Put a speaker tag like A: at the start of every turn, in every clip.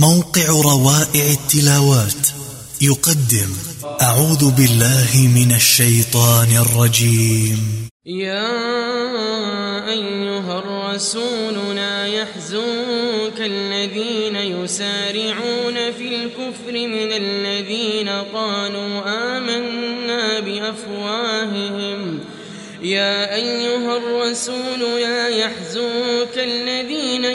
A: موقع روائع التلاوات يقدم أعوذ بالله من الشيطان الرجيم.
B: يا أيها الرسول لا يحزنك الذين يسارعون في الكفر من الذين قالوا آمنا بأفواههم. يا أيها الرسول يا يحزنك الذين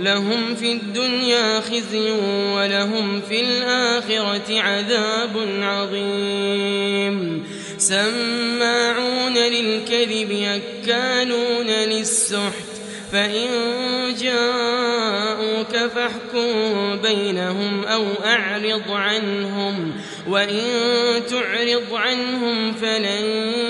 B: لهم في الدنيا خزي ولهم في الآخرة عذاب عظيم. سماعون للكذب يكالون للسحت فإن جاءوك فاحكم بينهم أو أعرض عنهم وإن تعرض عنهم فلن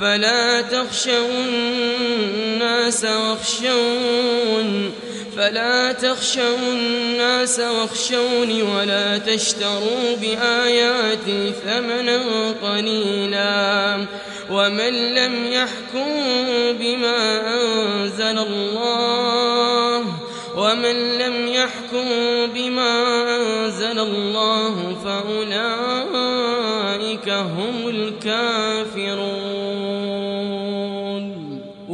B: فلا تخشوا الناس واخشون فلا تخشوا الناس واخشوني ولا تشتروا بآياتي ثمنا قليلا ومن لم يحكم بما أنزل الله ومن لم يحكم بما أنزل الله فأولئك هم الكافرون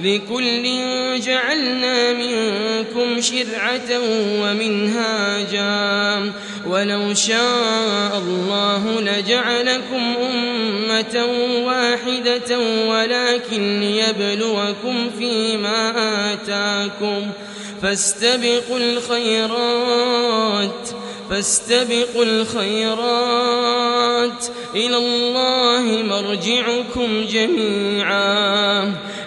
B: لكل جعلنا منكم شرعة ومنهاجا. ولو شاء الله لجعلكم أمة واحدة ولكن ليبلوكم فيما آتاكم. فاستبقوا الخيرات فاستبقوا الخيرات. إلى الله مرجعكم جميعا.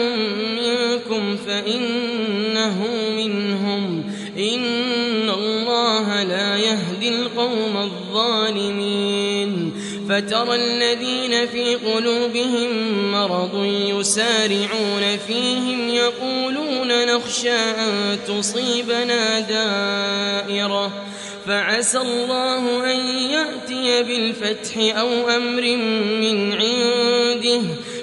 B: يتولهم منكم فإنه منهم. إن الله لا يهدي القوم الظالمين. فترى الذين في قلوبهم مرض يسارعون فيهم يقولون نخشى أن تصيبنا دائرة. فعسى الله أن يأتي بالفتح أو أمر من عنده.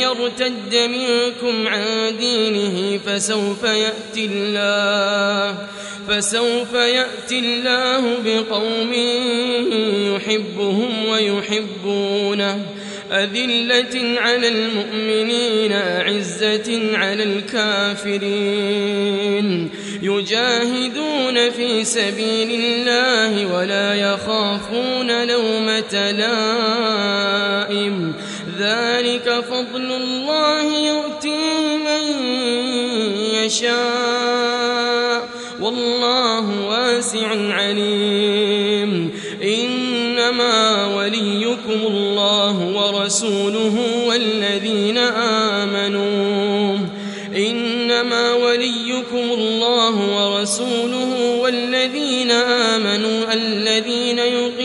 B: يرتد منكم عن دينه فسوف يأتي الله فسوف يأتي الله بقوم يحبهم ويحبونه. أذلة على المؤمنين أعزة على الكافرين. يجاهدون في سبيل الله ولا يخافون لومة لائم. ذلك فضل الله يؤتيه من يشاء. والله واسع عليم. إنما وليكم الله ورسوله والذين آمنوا. إنما وليكم الله ورسوله